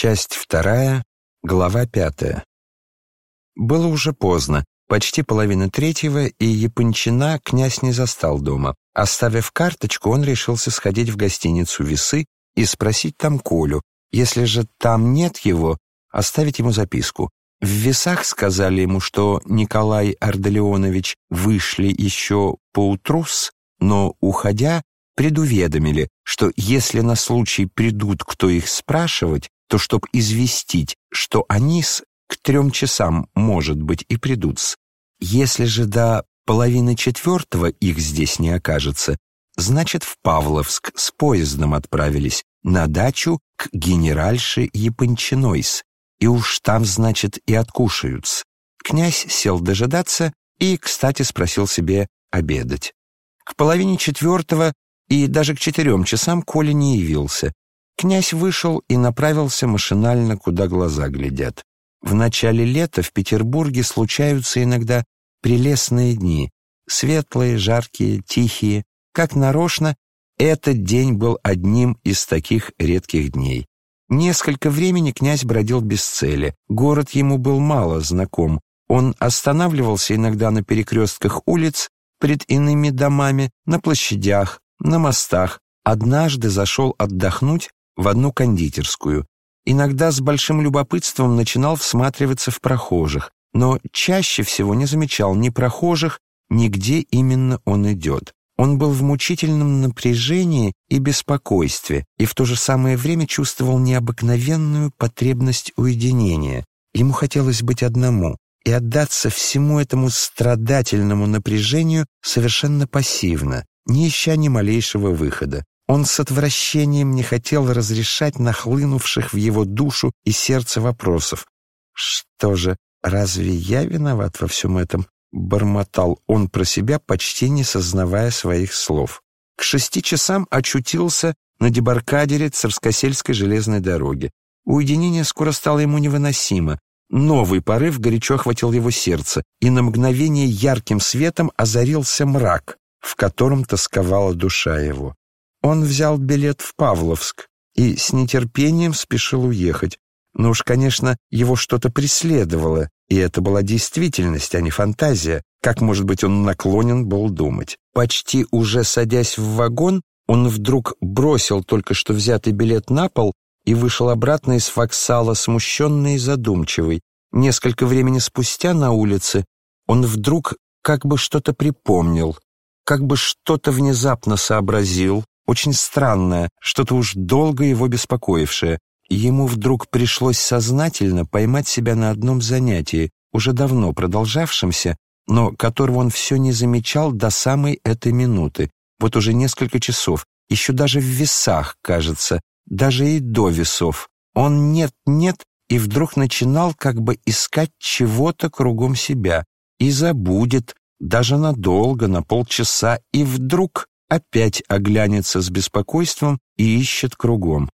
Часть вторая, глава пятая. Было уже поздно, почти половина третьего, и Япончина князь не застал дома. Оставив карточку, он решился сходить в гостиницу «Весы» и спросить там Колю. Если же там нет его, оставить ему записку. В «Весах» сказали ему, что Николай Арделеонович вышли еще поутрус, но, уходя, предуведомили, что если на случай придут, кто их спрашивать, то чтоб известить, что они к трем часам, может быть, и придут -с. Если же до половины четвертого их здесь не окажется, значит, в Павловск с поездом отправились на дачу к генеральше Япончинойс, и уж там, значит, и откушаются. Князь сел дожидаться и, кстати, спросил себе обедать. К половине четвертого и даже к четырем часам Коля не явился, Князь вышел и направился машинально, куда глаза глядят. В начале лета в Петербурге случаются иногда прелестные дни, светлые, жаркие, тихие. Как нарочно, этот день был одним из таких редких дней. Несколько времени князь бродил без цели. Город ему был мало знаком. Он останавливался иногда на перекрестках улиц, пред иными домами, на площадях, на мостах. Однажды зашел отдохнуть в одну кондитерскую. Иногда с большим любопытством начинал всматриваться в прохожих, но чаще всего не замечал ни прохожих, ни где именно он идет. Он был в мучительном напряжении и беспокойстве, и в то же самое время чувствовал необыкновенную потребность уединения. Ему хотелось быть одному и отдаться всему этому страдательному напряжению совершенно пассивно, не ища ни малейшего выхода. Он с отвращением не хотел разрешать нахлынувших в его душу и сердце вопросов. «Что же, разве я виноват во всем этом?» — бормотал он про себя, почти не сознавая своих слов. К шести часам очутился на дебаркадере Царскосельской железной дороги. Уединение скоро стало ему невыносимо. Новый порыв горячо охватил его сердце, и на мгновение ярким светом озарился мрак, в котором тосковала душа его. Он взял билет в Павловск и с нетерпением спешил уехать. Но уж, конечно, его что-то преследовало, и это была действительность, а не фантазия, как, может быть, он наклонен был думать. Почти уже садясь в вагон, он вдруг бросил только что взятый билет на пол и вышел обратно из фоксала, смущенный и задумчивый. Несколько времени спустя на улице он вдруг как бы что-то припомнил, как бы что-то внезапно сообразил, очень странное, что-то уж долго его беспокоившее. Ему вдруг пришлось сознательно поймать себя на одном занятии, уже давно продолжавшемся, но которого он все не замечал до самой этой минуты. Вот уже несколько часов, еще даже в весах, кажется, даже и до весов. Он нет-нет и вдруг начинал как бы искать чего-то кругом себя и забудет, даже надолго, на полчаса, и вдруг опять оглянется с беспокойством и ищет кругом.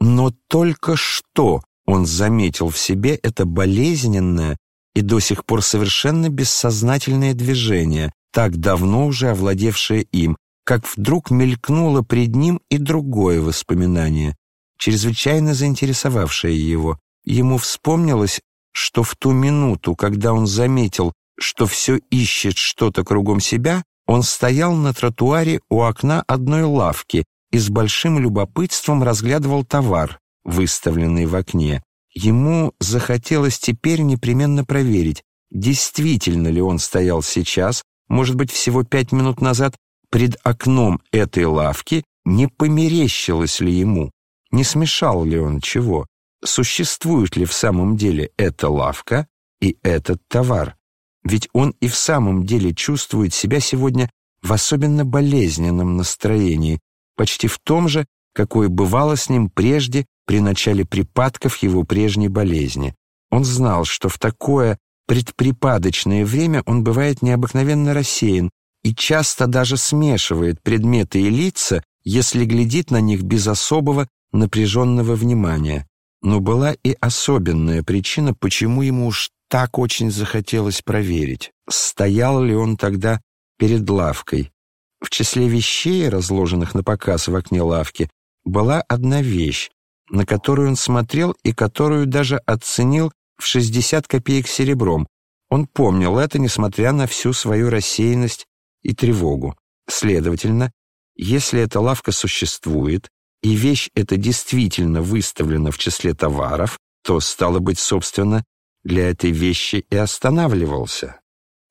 Но только что он заметил в себе это болезненное и до сих пор совершенно бессознательное движение, так давно уже овладевшее им, как вдруг мелькнуло пред ним и другое воспоминание, чрезвычайно заинтересовавшее его. Ему вспомнилось, что в ту минуту, когда он заметил, что все ищет что-то кругом себя, он стоял на тротуаре у окна одной лавки и с большим любопытством разглядывал товар, выставленный в окне. Ему захотелось теперь непременно проверить, действительно ли он стоял сейчас, может быть, всего пять минут назад, пред окном этой лавки, не померещилось ли ему, не смешал ли он чего, существует ли в самом деле эта лавка и этот товар. Ведь он и в самом деле чувствует себя сегодня в особенно болезненном настроении, почти в том же, какое бывало с ним прежде при начале припадков его прежней болезни. Он знал, что в такое предприпадочное время он бывает необыкновенно рассеян и часто даже смешивает предметы и лица, если глядит на них без особого напряженного внимания. Но была и особенная причина, почему ему уж так очень захотелось проверить, стоял ли он тогда перед лавкой. В числе вещей, разложенных на показ в окне лавки, была одна вещь, на которую он смотрел и которую даже оценил в 60 копеек серебром. Он помнил это, несмотря на всю свою рассеянность и тревогу. Следовательно, если эта лавка существует, и вещь эта действительно выставлена в числе товаров, то, стало быть, собственно, для этой вещи и останавливался.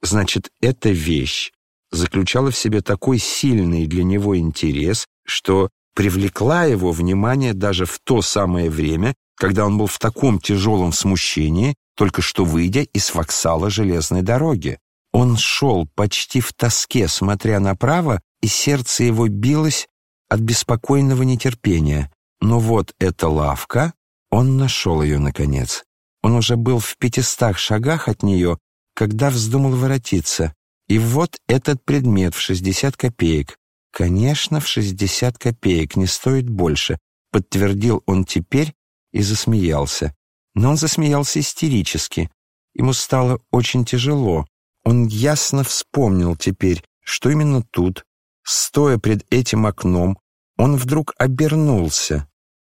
Значит, эта вещь заключала в себе такой сильный для него интерес, что привлекла его внимание даже в то самое время, когда он был в таком тяжелом смущении, только что выйдя из воксала железной дороги. Он шел почти в тоске, смотря направо, и сердце его билось от беспокойного нетерпения. Но вот эта лавка, он нашел ее, наконец. Он уже был в пятистах шагах от нее, когда вздумал воротиться. И вот этот предмет в 60 копеек. Конечно, в 60 копеек, не стоит больше, подтвердил он теперь и засмеялся. Но он засмеялся истерически. Ему стало очень тяжело. Он ясно вспомнил теперь, что именно тут, стоя пред этим окном, он вдруг обернулся,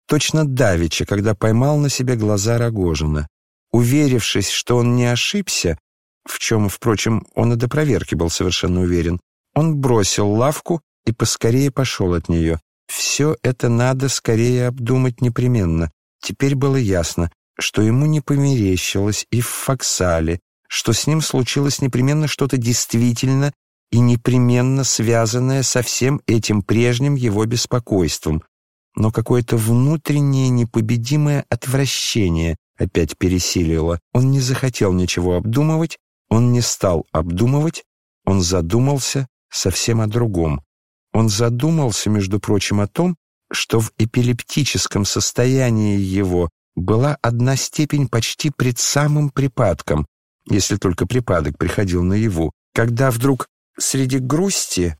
точно давеча, когда поймал на себе глаза Рогожина. Уверившись, что он не ошибся, в чем, впрочем, он и до проверки был совершенно уверен, он бросил лавку и поскорее пошел от нее. Все это надо скорее обдумать непременно. Теперь было ясно, что ему не померещилось и в Фоксале, что с ним случилось непременно что-то действительно и непременно связанное со всем этим прежним его беспокойством. Но какое-то внутреннее непобедимое отвращение опять пересилило. Он не захотел ничего обдумывать, он не стал обдумывать, он задумался совсем о другом. Он задумался, между прочим, о том, что в эпилептическом состоянии его была одна степень почти пред самым припадком, если только припадок приходил наяву, когда вдруг среди грусти,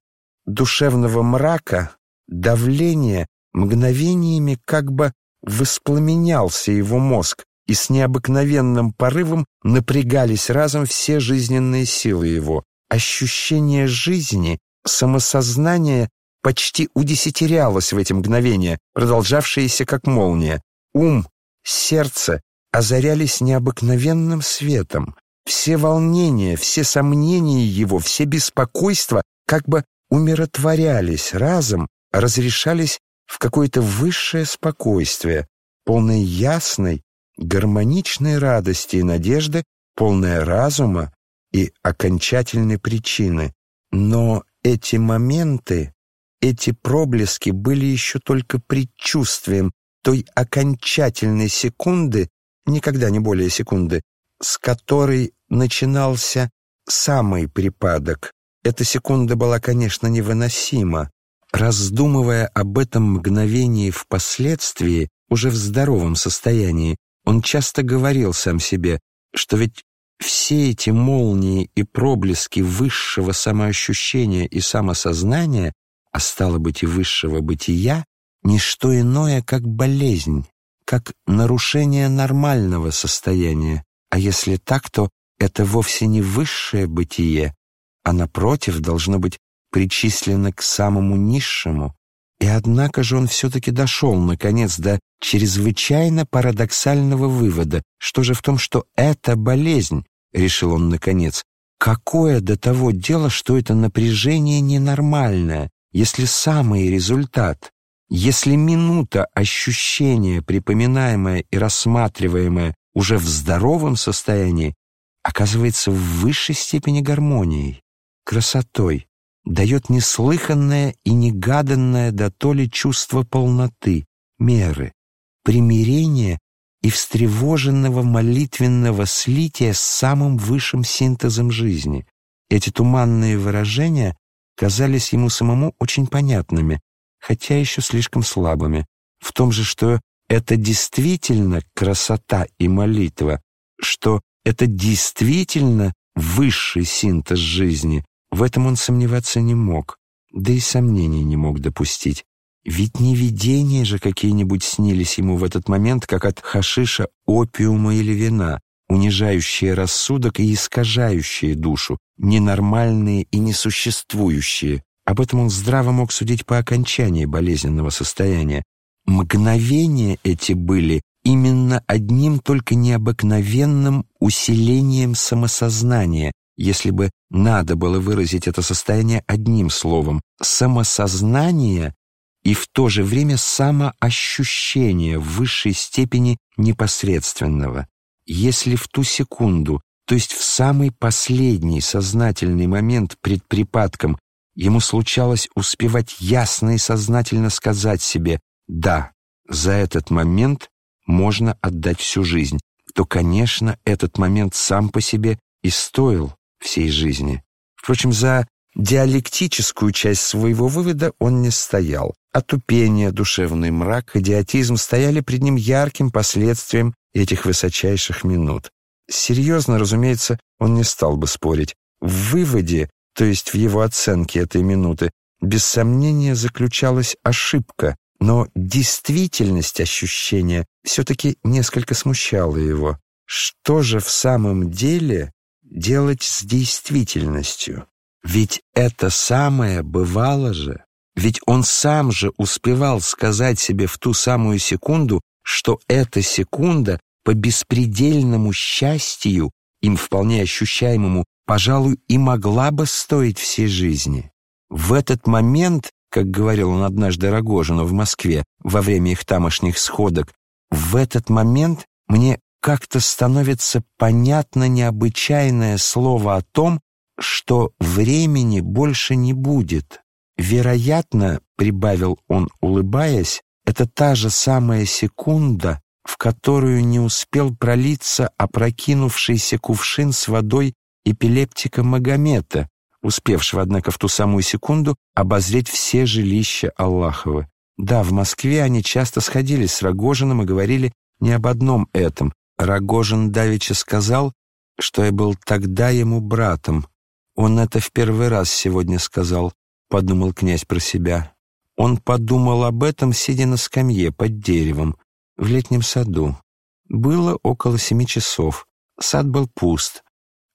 душевного мрака, давления, мгновениями как бы воспламенялся его мозг, и с необыкновенным порывом напрягались разом все жизненные силы его. Ощущение жизни, самосознание почти удесятерялось в эти мгновения, продолжавшиеся как молния. Ум, сердце озарялись необыкновенным светом. Все волнения, все сомнения его, все беспокойства как бы умиротворялись разом, разрешались в какое-то высшее спокойствие, полное ясной, гармоничной радости и надежды, полное разума и окончательной причины. Но эти моменты, эти проблески были еще только предчувствием той окончательной секунды, никогда не более секунды, с которой начинался самый припадок. Эта секунда была, конечно, невыносима. Раздумывая об этом мгновении впоследствии, уже в здоровом состоянии, он часто говорил сам себе, что ведь все эти молнии и проблески высшего самоощущения и самосознания, а стало быть и высшего бытия, не что иное, как болезнь, как нарушение нормального состояния. А если так, то это вовсе не высшее бытие, а напротив должно быть причислено к самому низшему. И однако же он все-таки дошел, наконец, до чрезвычайно парадоксального вывода. Что же в том, что это болезнь, решил он наконец. Какое до того дело, что это напряжение ненормальное, если самый результат, если минута ощущения, припоминаемая и рассматриваемая уже в здоровом состоянии, оказывается в высшей степени гармонией, красотой, дает неслыханное и негаданное до то ли чувство полноты, меры, примирения и встревоженного молитвенного слития с самым высшим синтезом жизни. Эти туманные выражения казались ему самому очень понятными, хотя еще слишком слабыми, в том же, что это действительно красота и молитва, что это действительно высший синтез жизни, в этом он сомневаться не мог, да и сомнений не мог допустить. Ведь не видения же какие-нибудь снились ему в этот момент, как от хашиша, опиума или вина, унижающие рассудок и искажающие душу, ненормальные и несуществующие. Об этом он здраво мог судить по окончании болезненного состояния. мгновения эти были именно одним только необыкновенным усилением самосознания, если бы надо было выразить это состояние одним словом — самосознание и в то же время самоощущение в высшей степени непосредственного. Если в ту секунду, то есть в самый последний сознательный момент пред припадком, ему случалось успевать ясно и сознательно сказать себе «да, за этот момент можно отдать всю жизнь», то, конечно, этот момент сам по себе и стоил всей жизни. Впрочем, за диалектическую часть своего вывода он не стоял. Отупение, душевный мрак, идиотизм стояли пред ним ярким последствием этих высочайших минут. Серьезно, разумеется, он не стал бы спорить. В выводе, то есть в его оценке этой минуты, без сомнения заключалась ошибка, но действительность ощущения все-таки несколько смущала его. Что же в самом деле делать с действительностью? Ведь это самое бывало же. Ведь он сам же успевал сказать себе в ту самую секунду, что эта секунда по беспредельному счастью, им вполне ощущаемому, пожалуй, и могла бы стоить всей жизни. В этот момент, как говорил он однажды Рогожину в Москве во время их тамошних сходок, в этот момент мне как-то становится понятно необычайное слово о том, что времени больше не будет. Вероятно, прибавил он, улыбаясь, это та же самая секунда, в которую не успел пролиться опрокинувшийся кувшин с водой эпилептика Магомета, успевшего, однако, в ту самую секунду обозреть все жилища Аллахова. Да, в Москве они часто сходились с Рогожиным и говорили не об одном этом. Рогожин давеча сказал, что я был тогда ему братом. Он это в первый раз сегодня сказал, подумал князь про себя. Он подумал об этом, сидя на скамье под деревом, в летнем саду. Было около семи часов. Сад был пуст.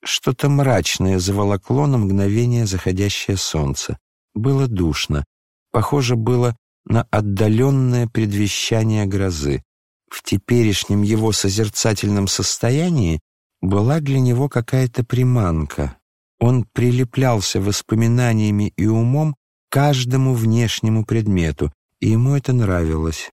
Что-то мрачное заволокло на мгновение заходящее солнце. Было душно. Похоже было на отдаленное предвещание грозы. В теперешнем его созерцательном состоянии была для него какая-то приманка. Он прилеплялся воспоминаниями и умом каждому внешнему предмету, и ему это нравилось.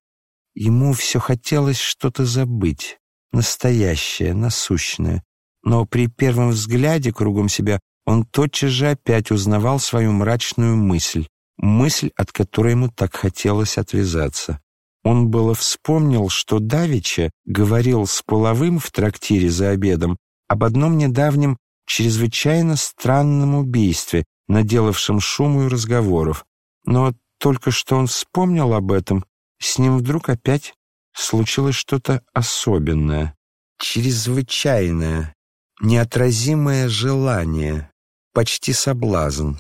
Ему все хотелось что-то забыть, настоящее, насущное. Но при первом взгляде кругом себя он тотчас же опять узнавал свою мрачную мысль, мысль, от которой ему так хотелось отвязаться. Он было вспомнил, что Давича говорил с Половым в трактире за обедом об одном недавнем чрезвычайно странном убийстве, наделавшем шуму и разговоров. Но только что он вспомнил об этом, с ним вдруг опять случилось что-то особенное, чрезвычайное, неотразимое желание, почти соблазн.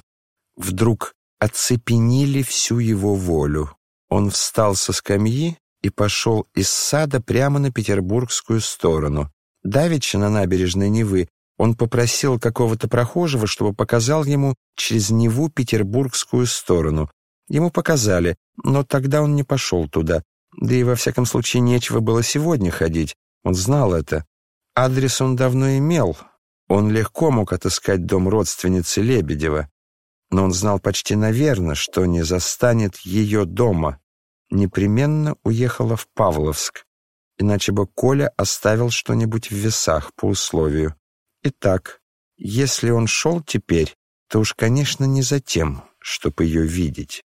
Вдруг оцепенили всю его волю. Он встал со скамьи и пошел из сада прямо на петербургскую сторону. Давеча на набережной Невы он попросил какого-то прохожего, чтобы показал ему через Неву петербургскую сторону. Ему показали, но тогда он не пошел туда. Да и во всяком случае нечего было сегодня ходить. Он знал это. Адрес он давно имел. Он легко мог отыскать дом родственницы Лебедева. Но он знал почти наверно, что не застанет ее дома. Непременно уехала в Павловск. Иначе бы Коля оставил что-нибудь в весах по условию. Итак, если он шел теперь, то уж, конечно, не за тем, чтобы ее видеть.